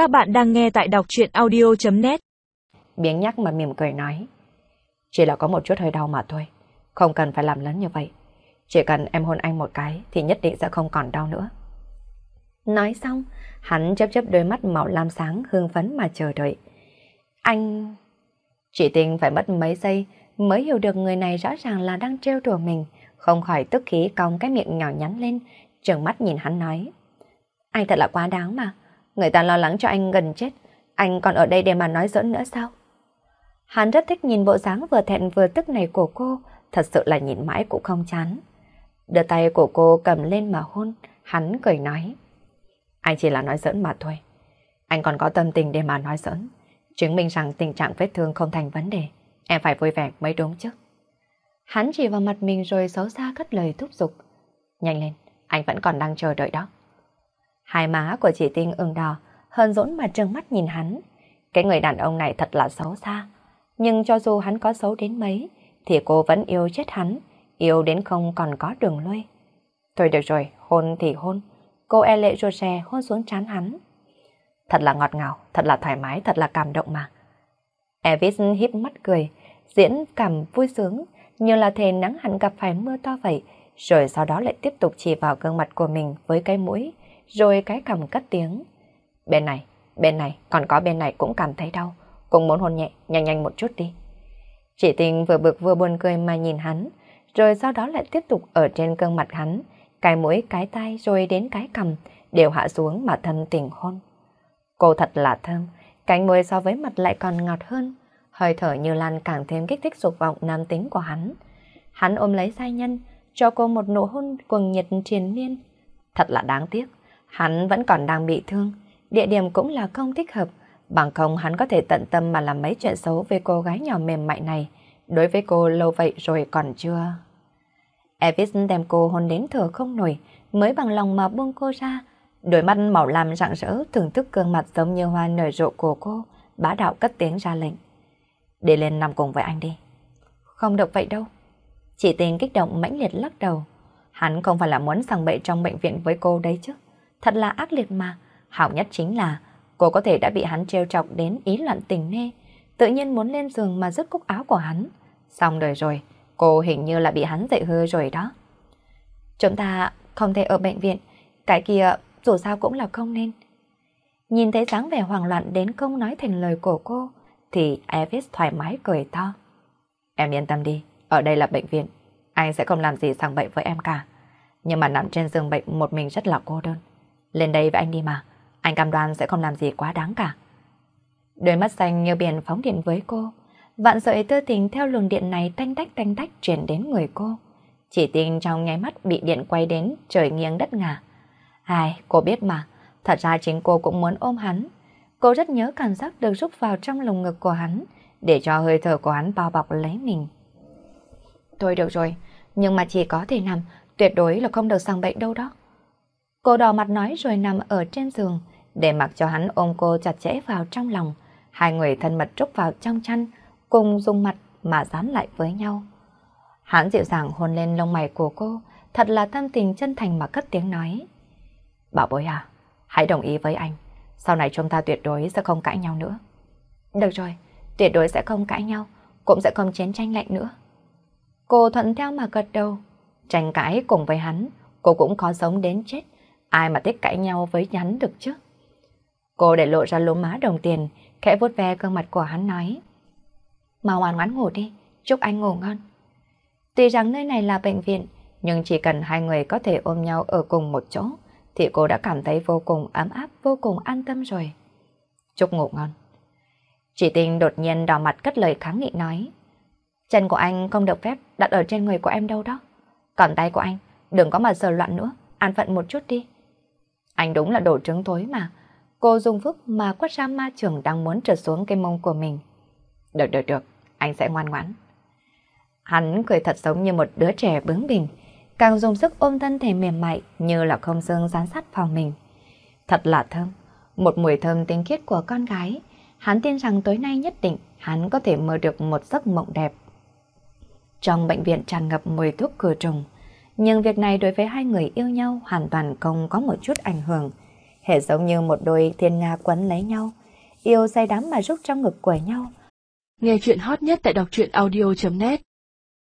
Các bạn đang nghe tại đọc truyện audio.net Biếng nhắc mà mỉm cười nói. Chỉ là có một chút hơi đau mà thôi. Không cần phải làm lớn như vậy. Chỉ cần em hôn anh một cái thì nhất định sẽ không còn đau nữa. Nói xong, hắn chớp chớp đôi mắt màu lam sáng hương phấn mà chờ đợi. Anh... Chị Tinh phải mất mấy giây mới hiểu được người này rõ ràng là đang trêu đùa mình, không khỏi tức khí cong cái miệng nhỏ nhắn lên, Trường mắt nhìn hắn nói. Anh thật là quá đáng mà, người ta lo lắng cho anh gần chết, anh còn ở đây để mà nói giỡn nữa sao? Hắn rất thích nhìn bộ dáng vừa thẹn vừa tức này của cô, thật sự là nhìn mãi cũng không chán. Đưa tay của cô cầm lên mà hôn, hắn cười nói. Anh chỉ là nói giỡn mà thôi. Anh còn có tâm tình để mà nói giỡn, chứng minh rằng tình trạng vết thương không thành vấn đề. Em phải vui vẻ mới đúng chứ. Hắn chỉ vào mặt mình rồi xấu xa cất lời thúc giục. Nhanh lên, anh vẫn còn đang chờ đợi đó. Hai má của chị Tinh ửng đỏ, hơn dỗn mà trừng mắt nhìn hắn. Cái người đàn ông này thật là xấu xa. Nhưng cho dù hắn có xấu đến mấy, thì cô vẫn yêu chết hắn, yêu đến không còn có đường lui. Thôi được rồi, hôn thì hôn. Cô e lệ rô xe hôn xuống trán hắn. Thật là ngọt ngào, thật là thoải mái, thật là cảm động mà. Elvis híp mắt cười, diễn cảm vui sướng, như là thề nắng hẳn gặp phải mưa to vậy, rồi sau đó lại tiếp tục chỉ vào gương mặt của mình với cái mũi, rồi cái cầm cất tiếng. Bên này, bên này, còn có bên này cũng cảm thấy đau, cũng muốn hôn nhẹ, nhanh nhanh một chút đi. Chị tình vừa bực vừa buồn cười mà nhìn hắn, rồi sau đó lại tiếp tục ở trên gương mặt hắn, cái mũi, cái tay rồi đến cái cầm, đều hạ xuống mà thân tình hôn. Cô thật là thơm, cánh môi so với mặt lại còn ngọt hơn, hơi thở như lan càng thêm kích thích dục vọng nam tính của hắn. Hắn ôm lấy sai nhân, cho cô một nụ hôn cuồng nhiệt triền miên. Thật là đáng tiếc, hắn vẫn còn đang bị thương, địa điểm cũng là không thích hợp, bằng không hắn có thể tận tâm mà làm mấy chuyện xấu với cô gái nhỏ mềm mại này, đối với cô lâu vậy rồi còn chưa. Elvis đem cô hôn đến thở không nổi, mới bằng lòng mà buông cô ra, đôi mắt màu lam rạng rỡ thưởng thức gương mặt giống như hoa nở rộ của cô, bá đạo cất tiếng ra lệnh. Đi lên nằm cùng với anh đi. Không được vậy đâu. chỉ tình kích động mãnh liệt lắc đầu. Hắn không phải là muốn sang bậy trong bệnh viện với cô đấy chứ. Thật là ác liệt mà. Hảo nhất chính là cô có thể đã bị hắn trêu chọc đến ý loạn tình nê. Tự nhiên muốn lên giường mà rứt cúc áo của hắn. Xong đời rồi, cô hình như là bị hắn dậy hư rồi đó. Chúng ta không thể ở bệnh viện. Cái kia dù sao cũng là không nên. Nhìn thấy dáng vẻ hoảng loạn đến không nói thành lời của cô, thì Elvis thoải mái cười to. Em yên tâm đi, ở đây là bệnh viện, anh sẽ không làm gì sang bệnh với em cả. Nhưng mà nằm trên giường bệnh một mình rất là cô đơn. Lên đây với anh đi mà, anh cam đoan sẽ không làm gì quá đáng cả. Đôi mắt xanh như biển phóng điện với cô, vạn sợi tư tình theo luồng điện này tanh tách tanh tách truyền đến người cô. Chỉ tình trong nháy mắt bị điện quay đến trời nghiêng đất ngả. Ai, cô biết mà, thật ra chính cô cũng muốn ôm hắn. Cô rất nhớ cảm giác được rút vào trong lồng ngực của hắn, để cho hơi thở của hắn bao bọc lấy mình. Thôi được rồi, nhưng mà chỉ có thể nằm, tuyệt đối là không được sang bệnh đâu đó. Cô đỏ mặt nói rồi nằm ở trên giường, để mặc cho hắn ôm cô chặt chẽ vào trong lòng. Hai người thân mật trúc vào trong chăn, cùng dùng mặt mà dán lại với nhau. Hắn dịu dàng hôn lên lông mày của cô, thật là tâm tình chân thành mà cất tiếng nói. Bảo bối à, hãy đồng ý với anh. Sau này chúng ta tuyệt đối sẽ không cãi nhau nữa. Được rồi, tuyệt đối sẽ không cãi nhau, cũng sẽ không chiến tranh lạnh nữa. Cô thuận theo mà gật đầu. Tranh cãi cùng với hắn, cô cũng khó sống đến chết. Ai mà thích cãi nhau với hắn được chứ? Cô để lộ ra lỗ má đồng tiền, khẽ vuốt ve gương mặt của hắn nói. Mà ngoan ngoãn ngủ đi, chúc anh ngủ ngon. Tuy rằng nơi này là bệnh viện, nhưng chỉ cần hai người có thể ôm nhau ở cùng một chỗ, thì cô đã cảm thấy vô cùng ấm áp, vô cùng an tâm rồi. Chúc ngủ ngon. Chị Tinh đột nhiên đỏ mặt cất lời kháng nghị nói. Chân của anh không được phép đặt ở trên người của em đâu đó. Còn tay của anh, đừng có mà sờ loạn nữa, an phận một chút đi. Anh đúng là đồ trứng thối mà. Cô dùng phức mà quất ra ma trưởng đang muốn trượt xuống cái mông của mình. Được, được, được, anh sẽ ngoan ngoãn. Hắn cười thật giống như một đứa trẻ bướng bỉnh, càng dùng sức ôm thân thể mềm mại như là không dương dán sát vào mình. Thật là thơm, một mùi thơm tinh khiết của con gái. Hắn tin rằng tối nay nhất định hắn có thể mơ được một giấc mộng đẹp. Trong bệnh viện tràn ngập mùi thuốc khử trùng, nhưng việc này đối với hai người yêu nhau hoàn toàn không có một chút ảnh hưởng. Hệ giống như một đôi thiên nga quấn lấy nhau, yêu say đắm mà rút trong ngực của nhau. Nghe chuyện hot nhất tại đọc truyện audio.net